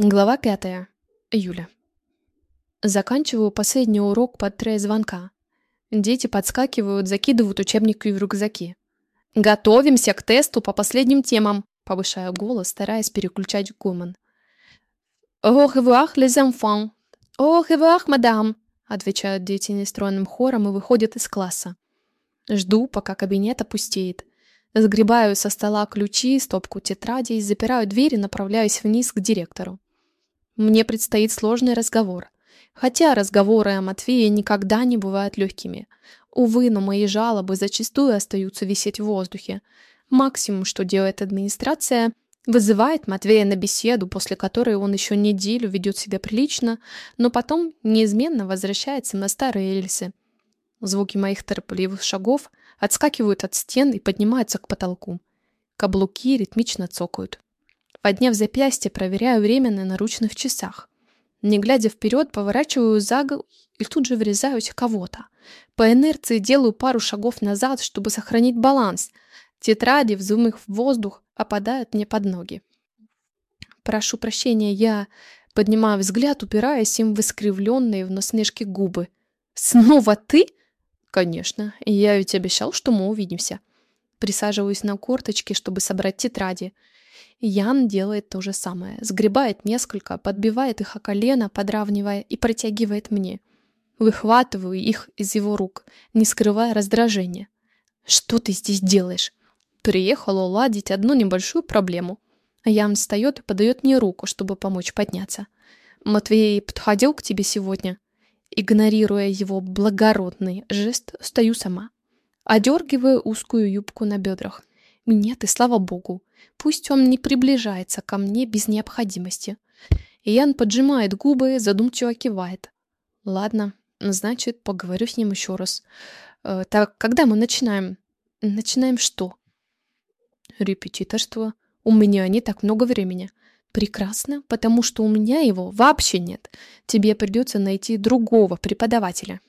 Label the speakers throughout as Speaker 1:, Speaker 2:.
Speaker 1: Глава пятая. Июля. Заканчиваю последний урок под трое звонка. Дети подскакивают, закидывают учебники в рюкзаки. «Готовимся к тесту по последним темам», — повышаю голос, стараясь переключать гомон. «Au revoir, les enfants!» «Au revoir, madame!» — отвечают дети нестройным хором и выходят из класса. Жду, пока кабинет опустеет. Сгребаю со стола ключи, стопку тетрадей, запираю дверь и направляюсь вниз к директору. Мне предстоит сложный разговор. Хотя разговоры о Матвее никогда не бывают легкими. Увы, но мои жалобы зачастую остаются висеть в воздухе. Максимум, что делает администрация, вызывает Матвея на беседу, после которой он еще неделю ведет себя прилично, но потом неизменно возвращается на старые рельсы. Звуки моих торопливых шагов отскакивают от стен и поднимаются к потолку. Каблуки ритмично цокают. Подняв запястье, проверяю время на наручных часах. Не глядя вперед, поворачиваю за голову и тут же врезаюсь в кого-то. По инерции делаю пару шагов назад, чтобы сохранить баланс. Тетради, взмыв в воздух, опадают мне под ноги. Прошу прощения, я поднимаю взгляд, упираясь им в искривленные в насмешке губы. «Снова ты?» «Конечно. Я ведь обещал, что мы увидимся». Присаживаюсь на корточки, чтобы собрать тетради. Ян делает то же самое. Сгребает несколько, подбивает их о колено, подравнивая, и протягивает мне. Выхватываю их из его рук, не скрывая раздражения. «Что ты здесь делаешь?» Приехал уладить одну небольшую проблему. Ян встает и подает мне руку, чтобы помочь подняться. «Матвей подходил к тебе сегодня?» Игнорируя его благородный жест, стою сама. Одергиваю узкую юбку на бедрах. Нет, и слава богу. Пусть он не приближается ко мне без необходимости. Ян поджимает губы, задумчиво кивает. Ладно, значит, поговорю с ним еще раз. Э, так, когда мы начинаем? Начинаем что? Репетиторство. У меня не так много времени. Прекрасно, потому что у меня его вообще нет. Тебе придется найти другого преподавателя.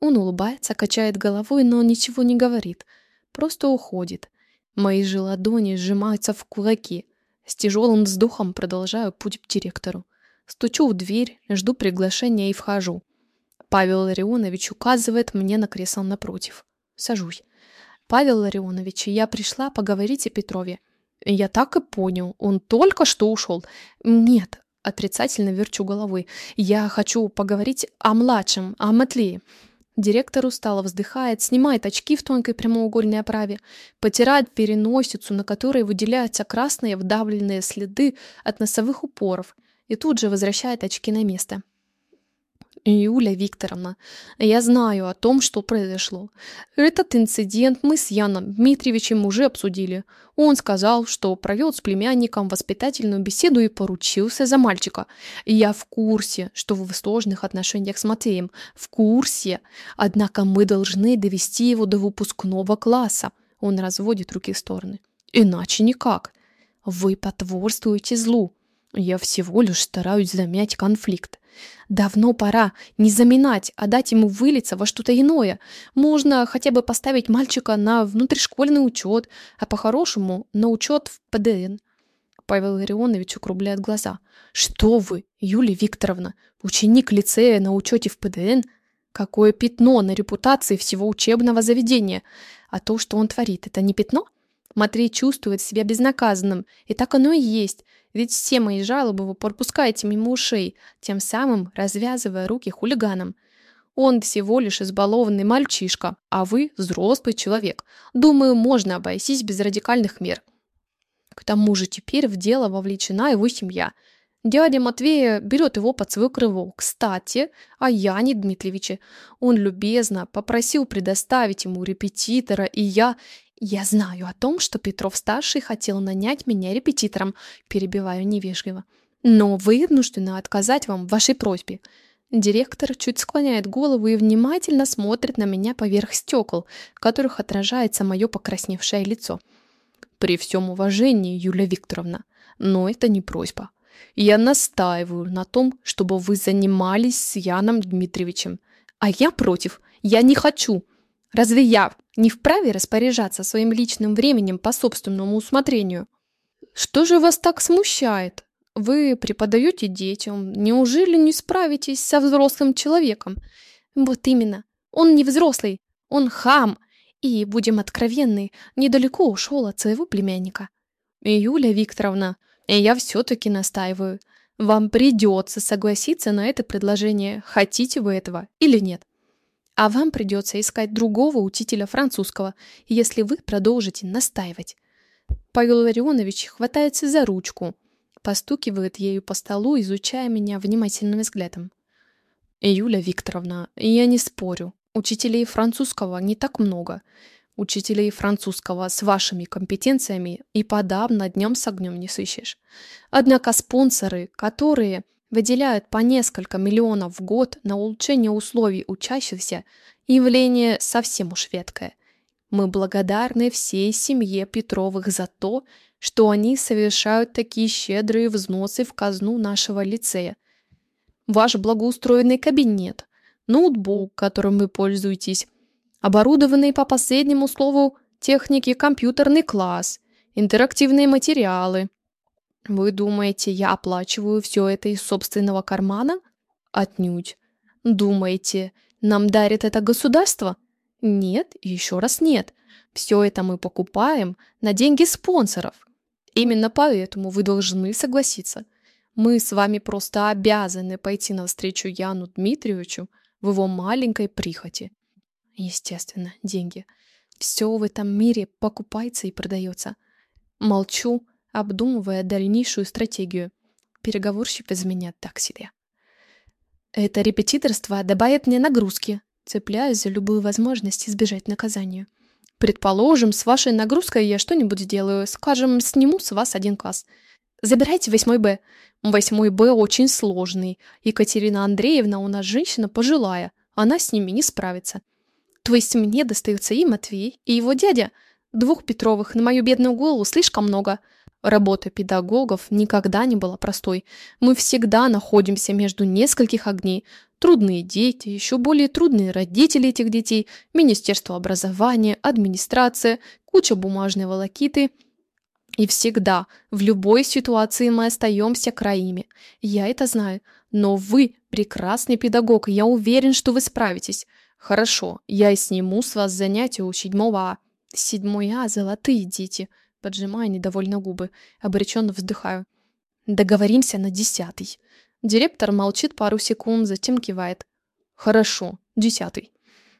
Speaker 1: Он улыбается, качает головой, но ничего не говорит. Просто уходит. Мои же ладони сжимаются в кулаки. С тяжелым вздохом продолжаю путь к директору. Стучу в дверь, жду приглашения и вхожу. Павел Ларионович указывает мне на кресло напротив. Сажусь. «Павел Ларионович, я пришла поговорить о Петрове. Я так и понял, он только что ушел. Нет, отрицательно верчу головой. Я хочу поговорить о младшем, о Матлее. Директор устало вздыхает, снимает очки в тонкой прямоугольной оправе, потирает переносицу, на которой выделяются красные вдавленные следы от носовых упоров, и тут же возвращает очки на место. Юля Викторовна, я знаю о том, что произошло. Этот инцидент мы с Яном Дмитриевичем уже обсудили. Он сказал, что провел с племянником воспитательную беседу и поручился за мальчика. я в курсе, что вы в сложных отношениях с Матеем. В курсе. Однако мы должны довести его до выпускного класса. Он разводит руки в стороны. Иначе никак. Вы потворствуете злу. Я всего лишь стараюсь замять конфликт. Давно пора не заминать, а дать ему вылиться во что-то иное. Можно хотя бы поставить мальчика на внутришкольный учет, а по-хорошему на учет в ПДН. Павел Илларионович укругляет глаза. «Что вы, Юлия Викторовна, ученик лицея на учете в ПДН? Какое пятно на репутации всего учебного заведения? А то, что он творит, это не пятно?» Матвей чувствует себя безнаказанным, и так оно и есть. Ведь все мои жалобы вы пропускаете мимо ушей, тем самым развязывая руки хулиганам. Он всего лишь избалованный мальчишка, а вы взрослый человек. Думаю, можно обойтись без радикальных мер. К тому же теперь в дело вовлечена его семья. Дядя Матвея берет его под свой крыло. Кстати, о Яне Дмитриевиче. Он любезно попросил предоставить ему репетитора, и я «Я знаю о том, что Петров-старший хотел нанять меня репетитором», перебиваю невежливо. «Но вынуждена отказать вам в вашей просьбе». Директор чуть склоняет голову и внимательно смотрит на меня поверх стекол, в которых отражается мое покрасневшее лицо. «При всем уважении, Юлия Викторовна, но это не просьба. Я настаиваю на том, чтобы вы занимались с Яном Дмитриевичем. А я против. Я не хочу. Разве я не вправе распоряжаться своим личным временем по собственному усмотрению? Что же вас так смущает? Вы преподаете детям. Неужели не справитесь со взрослым человеком? Вот именно. Он не взрослый. Он хам. И, будем откровенны, недалеко ушел от своего племянника. Юля Викторовна, я все-таки настаиваю. Вам придется согласиться на это предложение, хотите вы этого или нет. А вам придется искать другого учителя французского, если вы продолжите настаивать. Павел Ларионович хватается за ручку, постукивает ею по столу, изучая меня внимательным взглядом. «Юля Викторовна, я не спорю. Учителей французского не так много. Учителей французского с вашими компетенциями и подавно днем с огнем не сыщешь. Однако спонсоры, которые выделяют по несколько миллионов в год на улучшение условий учащихся, явление совсем уж веткое. Мы благодарны всей семье Петровых за то, что они совершают такие щедрые взносы в казну нашего лицея. Ваш благоустроенный кабинет, ноутбук, которым вы пользуетесь, оборудованный по последнему слову техники компьютерный класс, интерактивные материалы. Вы думаете, я оплачиваю все это из собственного кармана? Отнюдь. Думаете, нам дарит это государство? Нет еще раз нет. Все это мы покупаем на деньги спонсоров. Именно поэтому вы должны согласиться. Мы с вами просто обязаны пойти навстречу Яну Дмитриевичу в его маленькой прихоти. Естественно, деньги. Все в этом мире покупается и продается. Молчу, обдумывая дальнейшую стратегию. Переговорщик из меня так себе. Это репетиторство добавит мне нагрузки, цепляясь за любую возможность избежать наказания. Предположим, с вашей нагрузкой я что-нибудь сделаю, скажем, сниму с вас один класс. Забирайте восьмой Б. Восьмой Б очень сложный. Екатерина Андреевна у нас женщина пожилая, она с ними не справится. То есть мне достается и Матвей, и его дядя. Двух Петровых на мою бедную голову слишком много. Работа педагогов никогда не была простой. Мы всегда находимся между нескольких огней. Трудные дети, еще более трудные родители этих детей, Министерство образования, администрация, куча бумажной волокиты. И всегда, в любой ситуации мы остаемся краими. Я это знаю. Но вы прекрасный педагог, и я уверен, что вы справитесь. Хорошо, я и сниму с вас занятия у седьмого А. Седьмой А, золотые дети поджимая недовольно губы. Обреченно вздыхаю. Договоримся на десятый. Директор молчит пару секунд, затем кивает. Хорошо, десятый.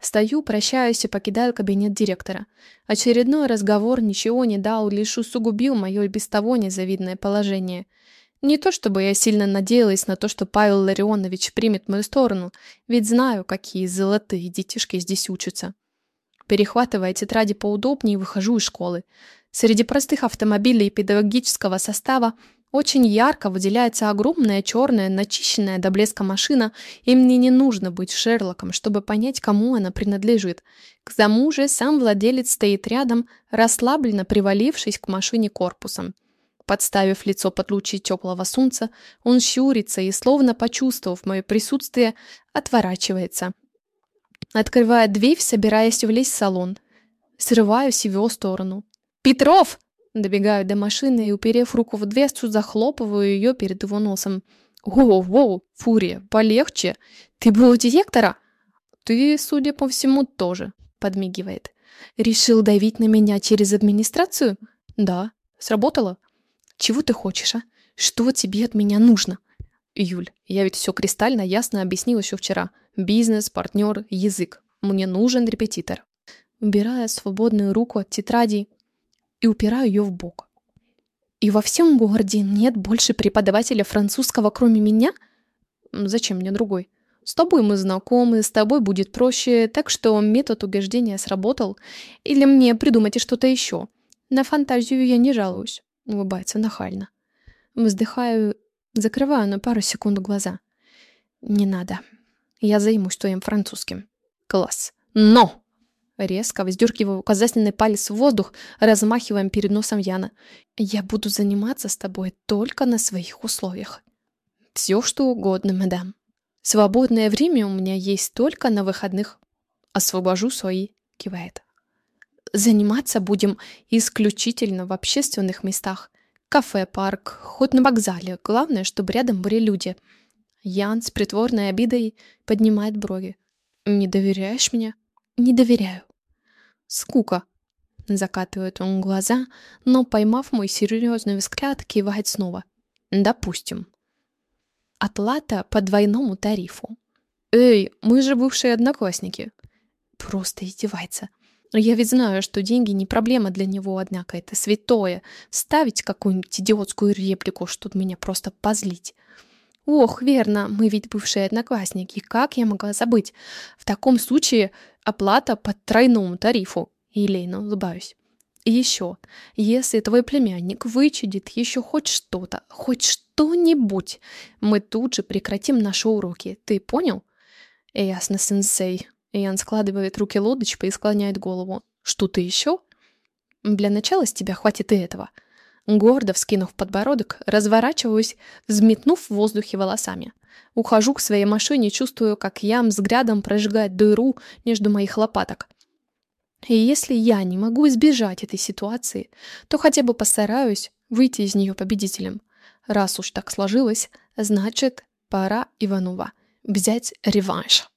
Speaker 1: Стою, прощаюсь и покидаю кабинет директора. Очередной разговор ничего не дал, лишь усугубил мое без того незавидное положение. Не то чтобы я сильно надеялась на то, что Павел Ларионович примет мою сторону, ведь знаю, какие золотые детишки здесь учатся. Перехватывая тетради поудобнее, выхожу из школы. Среди простых автомобилей педагогического состава очень ярко выделяется огромная черная, начищенная до блеска машина, и мне не нужно быть Шерлоком, чтобы понять, кому она принадлежит. К тому же сам владелец стоит рядом, расслабленно привалившись к машине корпусом. Подставив лицо под лучи теплого солнца, он щурится и, словно почувствовав мое присутствие, отворачивается. Открывает дверь, собираясь влезть в салон. Срываюсь в его сторону. «Петров!» Добегаю до машины и, уперев руку в дверцу, захлопываю ее перед его носом. «Воу-воу, Фурия, полегче! Ты был у директора?» «Ты, судя по всему, тоже», — подмигивает. «Решил давить на меня через администрацию?» «Да. Сработало?» «Чего ты хочешь, а? Что тебе от меня нужно?» «Юль, я ведь все кристально ясно объяснил еще вчера. Бизнес, партнер, язык. Мне нужен репетитор». Убирая свободную руку от тетради, и упираю ее в бок. И во всем городе нет больше преподавателя французского, кроме меня? Зачем мне другой? С тобой мы знакомы, с тобой будет проще, так что метод убеждения сработал. Или мне придумайте что-то еще. На фантазию я не жалуюсь. Улыбается нахально. Вздыхаю, закрываю на пару секунд глаза. Не надо. Я займусь твоим французским. Класс. Но! Резко вздергиваю указательный палец в воздух, размахиваем перед носом Яна. «Я буду заниматься с тобой только на своих условиях». «Все, что угодно, мадам. Свободное время у меня есть только на выходных. Освобожу свои», — кивает. «Заниматься будем исключительно в общественных местах. Кафе, парк, хоть на вокзале. Главное, чтобы рядом были люди. Ян с притворной обидой поднимает брови. «Не доверяешь мне?» «Не доверяю». «Скука». Закатывает он глаза, но, поймав мой серьезный взгляд, кивает снова. «Допустим». Оплата по двойному тарифу. «Эй, мы же бывшие одноклассники». Просто издевается. Я ведь знаю, что деньги не проблема для него, однако это святое. Ставить какую-нибудь идиотскую реплику, чтобы меня просто позлить. Ох, верно, мы ведь бывшие одноклассники. Как я могла забыть? В таком случае оплата по тройному тарифу. Елейно улыбаюсь. И еще, если твой племянник вычудит еще хоть что-то, хоть что-нибудь, мы тут же прекратим наши уроки. Ты понял? Ясно, сенсей. Ян складывает руки лодочкой и склоняет голову. Что-то еще? Для начала с тебя хватит и этого. Гордо вскинув подбородок, разворачиваюсь, взметнув в воздухе волосами. Ухожу к своей машине, чувствую, как ям взглядом прожигает дыру между моих лопаток. И если я не могу избежать этой ситуации, то хотя бы постараюсь выйти из нее победителем. Раз уж так сложилось, значит, пора Иванова взять реванш.